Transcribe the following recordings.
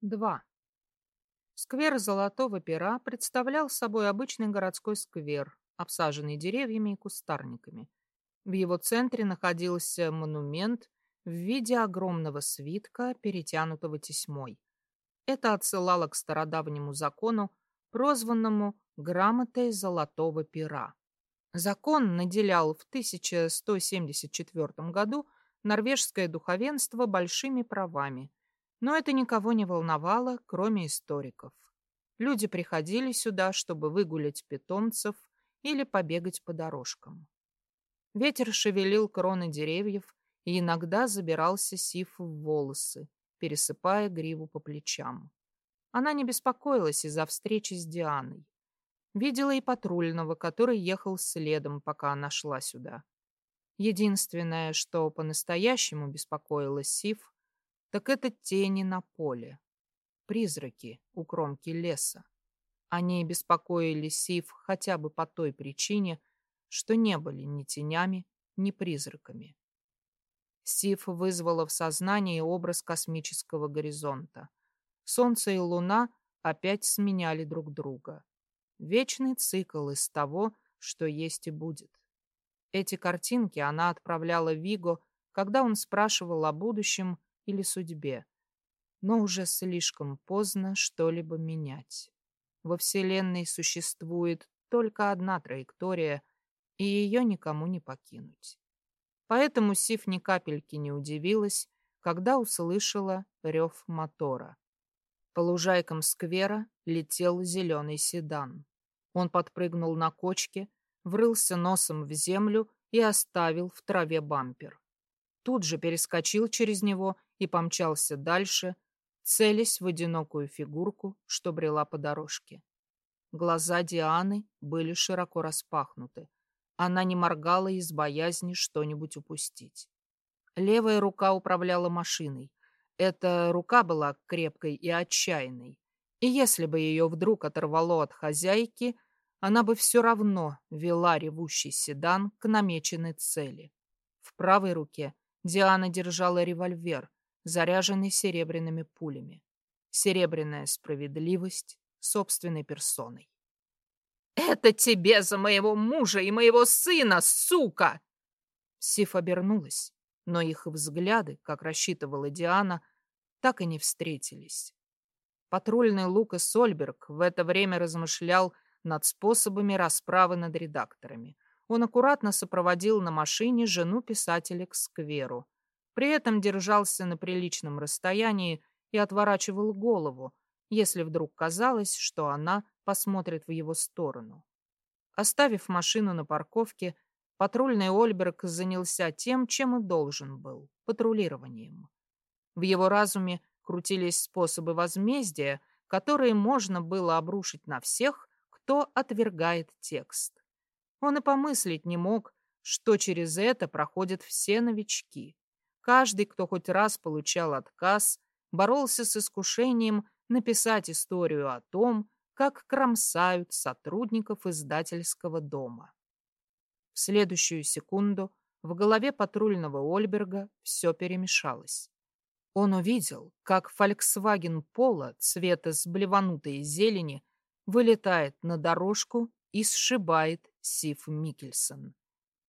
2. Сквер Золотого Пера представлял собой обычный городской сквер, обсаженный деревьями и кустарниками. В его центре находился монумент в виде огромного свитка, перетянутого тесьмой. Это отсылало к стародавнему закону, прозванному «грамотой Золотого Пера». Закон наделял в 1174 году норвежское духовенство большими правами – но это никого не волновало, кроме историков. Люди приходили сюда, чтобы выгулять питомцев или побегать по дорожкам. Ветер шевелил кроны деревьев, и иногда забирался Сиф в волосы, пересыпая гриву по плечам. Она не беспокоилась из-за встречи с Дианой. Видела и патрульного, который ехал следом, пока она шла сюда. Единственное, что по-настоящему беспокоило Сиф, так это тени на поле, призраки у кромки леса. Они беспокоили Сив хотя бы по той причине, что не были ни тенями, ни призраками. Сив вызвала в сознании образ космического горизонта. Солнце и луна опять сменяли друг друга. Вечный цикл из того, что есть и будет. Эти картинки она отправляла Виго, когда он спрашивал о будущем или судьбе. Но уже слишком поздно что-либо менять. Во Вселенной существует только одна траектория, и ее никому не покинуть. Поэтому Сиф ни капельки не удивилась, когда услышала рев мотора. По лужайкам сквера летел зеленый седан. Он подпрыгнул на кочке, врылся носом в землю и оставил в траве бампер. Тут же перескочил через него и помчался дальше, целясь в одинокую фигурку, что брела по дорожке. Глаза Дианы были широко распахнуты. Она не моргала из боязни что-нибудь упустить. Левая рука управляла машиной. Эта рука была крепкой и отчаянной. И если бы ее вдруг оторвало от хозяйки, она бы все равно вела ревущий седан к намеченной цели. В правой руке Диана держала револьвер, заряженный серебряными пулями. Серебряная справедливость собственной персоной. «Это тебе за моего мужа и моего сына, сука!» Сиф обернулась, но их взгляды, как рассчитывала Диана, так и не встретились. Патрульный Лукас Сольберг в это время размышлял над способами расправы над редакторами. Он аккуратно сопроводил на машине жену писателя к скверу, при этом держался на приличном расстоянии и отворачивал голову, если вдруг казалось, что она посмотрит в его сторону. Оставив машину на парковке, патрульный Ольберг занялся тем, чем и должен был — патрулированием. В его разуме крутились способы возмездия, которые можно было обрушить на всех, кто отвергает текст. Он и помыслить не мог, что через это проходят все новички. Каждый, кто хоть раз получал отказ, боролся с искушением написать историю о том, как кромсают сотрудников издательского дома. В следующую секунду в голове патрульного Ольберга все перемешалось. Он увидел, как Volkswagen Polo цвета с блеванутой зелени вылетает на дорожку и сшибает Сиф Микельсон.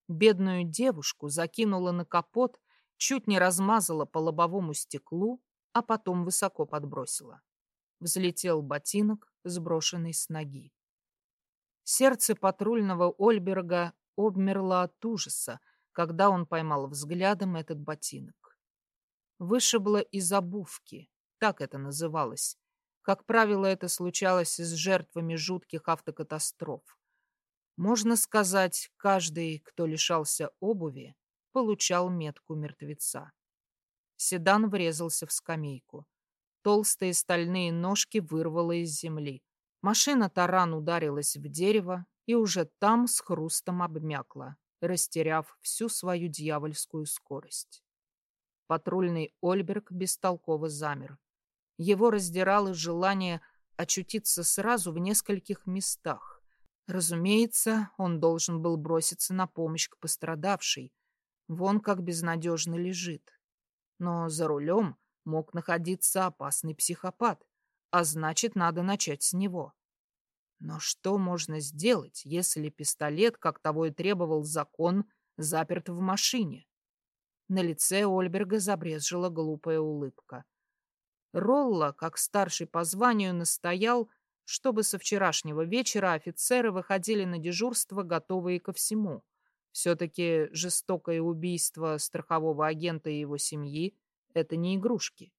Бедную девушку закинула на капот чуть не размазала по лобовому стеклу, а потом высоко подбросила. Взлетел ботинок, сброшенный с ноги. Сердце патрульного Ольберга обмерло от ужаса, когда он поймал взглядом этот ботинок. Вышибло из обувки, так это называлось. Как правило, это случалось с жертвами жутких автокатастроф. Можно сказать, каждый, кто лишался обуви, получал метку мертвеца. Седан врезался в скамейку. Толстые стальные ножки вырвало из земли. Машина таран ударилась в дерево и уже там с хрустом обмякла, растеряв всю свою дьявольскую скорость. Патрульный Ольберг бестолково замер. Его раздирало желание очутиться сразу в нескольких местах. Разумеется, он должен был броситься на помощь к пострадавшей, Вон как безнадежно лежит. Но за рулем мог находиться опасный психопат, а значит, надо начать с него. Но что можно сделать, если пистолет, как того и требовал закон, заперт в машине? На лице Ольберга забрезжила глупая улыбка. Ролла, как старший по званию, настоял, чтобы со вчерашнего вечера офицеры выходили на дежурство, готовые ко всему. Все-таки жестокое убийство страхового агента и его семьи — это не игрушки.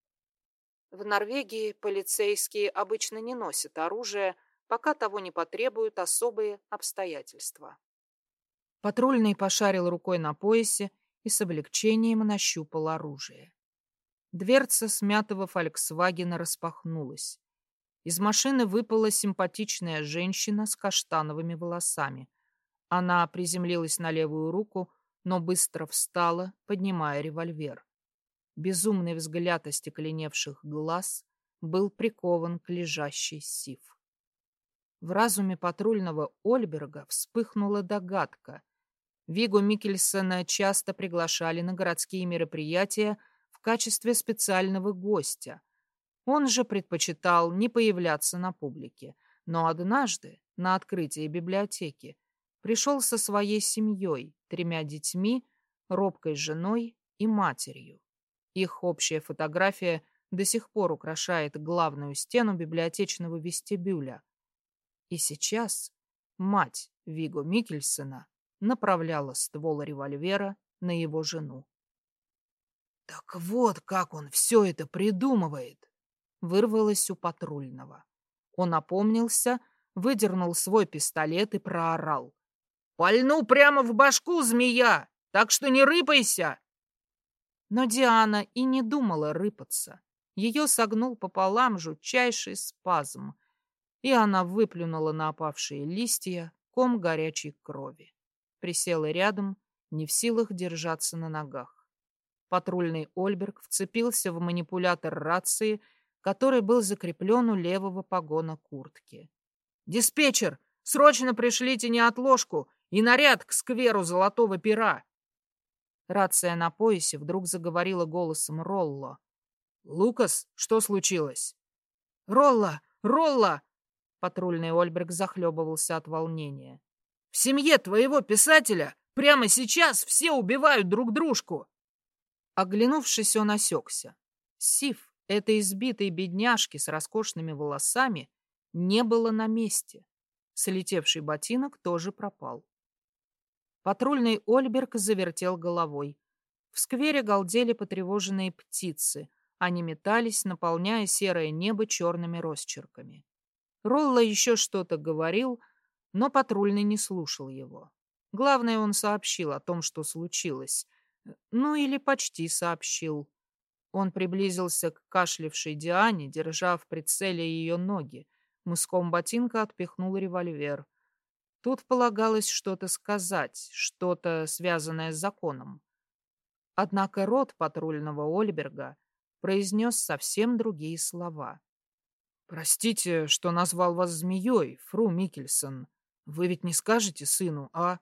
В Норвегии полицейские обычно не носят оружие, пока того не потребуют особые обстоятельства. Патрульный пошарил рукой на поясе и с облегчением нащупал оружие. Дверца смятого «Фольксвагена» распахнулась. Из машины выпала симпатичная женщина с каштановыми волосами. Она приземлилась на левую руку, но быстро встала, поднимая револьвер. Безумный взгляд остекленевших глаз был прикован к лежащей Сив. В разуме патрульного Ольберга вспыхнула догадка. Вигу Микельсона часто приглашали на городские мероприятия в качестве специального гостя. Он же предпочитал не появляться на публике, но однажды на открытии библиотеки пришел со своей семьей, тремя детьми, робкой женой и матерью. Их общая фотография до сих пор украшает главную стену библиотечного вестибюля, и сейчас мать Виго Микельсона направляла ствол револьвера на его жену. «Так вот, как он все это придумывает!» Вырвалось у патрульного. Он опомнился, выдернул свой пистолет и проорал. «Пальну прямо в башку, змея! Так что не рыпайся!» Но Диана и не думала рыпаться. Ее согнул пополам жутчайший спазм, и она выплюнула на опавшие листья ком горячей крови. Присела рядом, не в силах держаться на ногах. Патрульный Ольберг вцепился в манипулятор рации, который был закреплен у левого погона куртки. «Диспетчер, срочно пришлите неотложку и наряд к скверу Золотого Пера!» Рация на поясе вдруг заговорила голосом Ролло. «Лукас, что случилось?» «Ролла! Ролла!» Патрульный Ольберг захлебывался от волнения. «В семье твоего писателя прямо сейчас все убивают друг дружку!» Оглянувшись, он осекся. Сив, этой избитой бедняжки с роскошными волосами, не было на месте. Слетевший ботинок тоже пропал. Патрульный Ольберг завертел головой. В сквере галдели потревоженные птицы. Они метались, наполняя серое небо черными росчерками. Ролла еще что-то говорил, но патрульный не слушал его. Главное, он сообщил о том, что случилось. Ну или почти сообщил. Он приблизился к кашлявшей Диане, держа в прицеле ее ноги. Мыском ботинка отпихнул револьвер. Тут полагалось что-то сказать, что-то связанное с законом. Однако рот патрульного Ольберга произнес совсем другие слова. «Простите, что назвал вас змеей, фру Микельсон. Вы ведь не скажете сыну, а?»